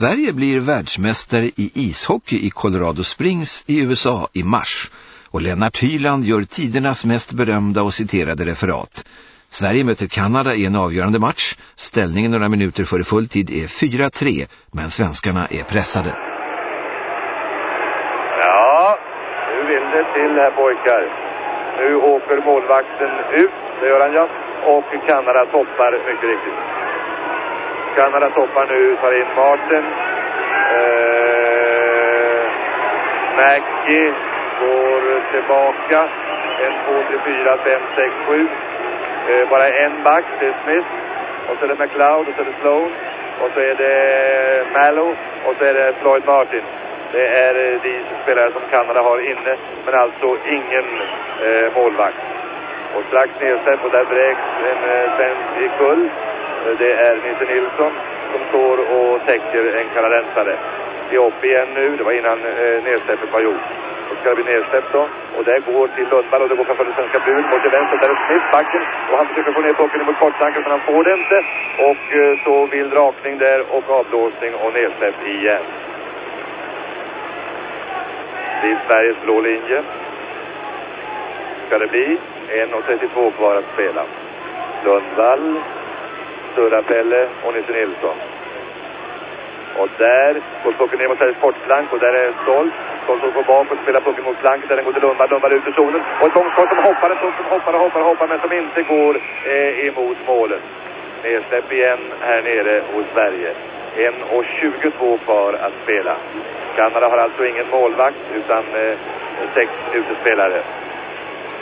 Sverige blir världsmästare i ishockey i Colorado Springs i USA i mars och Lennart Hyland gör tidernas mest berömda och citerade referat. Sverige möter Kanada i en avgörande match. Ställningen några minuter före fulltid är 4-3, men svenskarna är pressade. Ja, nu vill det till här pojkar. Nu åker målvakten ut, det gör han ja. Och Kanada toppar mycket riktigt. Kanada toppar nu, tar in Martin. Eh, Mackie går tillbaka. En, två, tre, fyra, fem, sex, sju. Eh, bara en back, det är Smith. Och så är det McLeod och så är det Sloan. Och så är det Mallow och så är det Floyd Martin. Det är de spelare som Kanada har inne, men alltså ingen eh, målvakt. Och strax nedsläpp och där bräcks en eh, svensk i kull. Det är Nisse Nilsson som står och täcker en kanadensare. Vi är uppe igen nu, det var innan eh, nedsläppet var gjort. Då ska det bli nedsläpp då. Och det går till Lundvall och det går framför den svenska buren. Bort till vänster, där är Smith backen. Och han försöker få ner pucken mot korttanken men han får det inte. Och eh, så vill rakning där och avblåsning och nedsläpp igen. Vid Sveriges blå linje. Ska det bli 1.32 kvar att spela. Lundvall, Surapelle och Nisse Nilsson. Och där går pucken ner mot Sveriges sportplank och där är Stolt. Stolt går bakåt och spelar pucken mot planket där den går till Lundberg. Lundberg ut i zonen. Och ett långskott som hoppar, en som hoppar och hoppar och hoppar men som inte går eh, emot målet. Nedsläpp igen här nere hos Sverige. 1.22 kvar att spela. Kanada har alltså ingen målvakt utan eh, sex utespelare.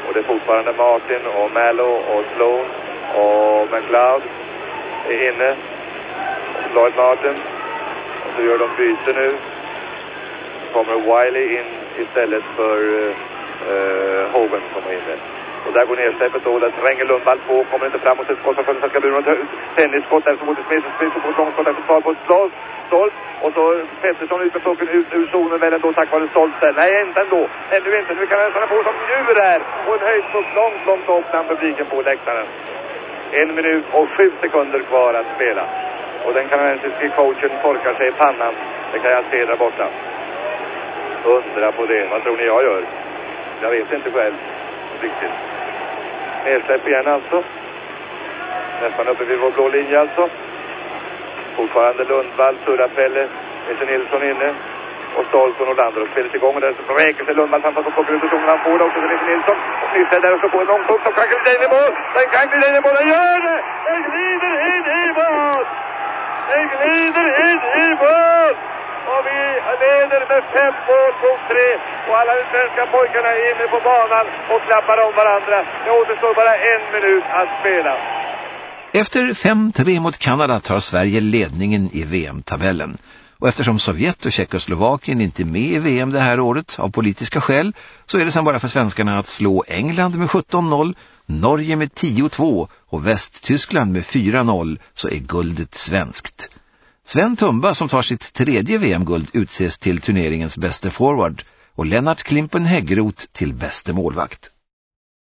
Och det är fortfarande Martin och Mallow och Sloan och McLeod är inne. Lloyd Martin. Och så gör de byte nu. Så kommer Wiley in istället för uh, Hogan som var inne. Och där går nedsläppet då. Där tränger Lundvall på. Kommer inte fram och sätter skott från den svenska buren. Tennisskott där som går till Smith. Smith som får ett långskott där som tar på Stolt. Stolt. Och så Pettersson ut med pucken ut ur zonen väl ändå tack vare Stolt där. Nej, inte ändå. Ännu inte. Nu kan han på som djur här. Och en höjdpuck långt, långt upp bland publiken på läktaren. En minut och sju sekunder kvar att spela. Och den kanadensiske coachen torkar sig i pannan. Det kan jag se där borta. Undra på det. Vad tror ni jag gör? Jag vet inte själv. Riktigt. Nedsläpp igen alltså. Nästan uppe vid vår blå linje alltså. Fortfarande Lundvall, Surapelle, Nisse Nilsson inne. Och Stolt och Norlander. Och spelet igång och där så räker sig Lundvall. framför får pucken ut ur zonen. Han får det också till Leif Nilsson. Och Nisse där och slår på en långpuck som kan glida in i mål. Den kan glida in i mål. Den gör det! Den glider in i mål! Den glider in i mål! Och vi leder med fem mål mot tre. Och alla de svenska pojkarna är inne på banan och klappar om varandra. Det återstår bara en minut att spela. Efter 5-3 mot Kanada tar Sverige ledningen i VM-tabellen. Och eftersom Sovjet och Tjeckoslovakien inte är med i VM det här året av politiska skäl så är det sen bara för svenskarna att slå England med 17-0, Norge med 10-2 och Västtyskland med 4-0 så är guldet svenskt. Sven Tumba som tar sitt tredje VM-guld utses till turneringens bästa forward och Lennart Klimpen Häggroth till bäste målvakt.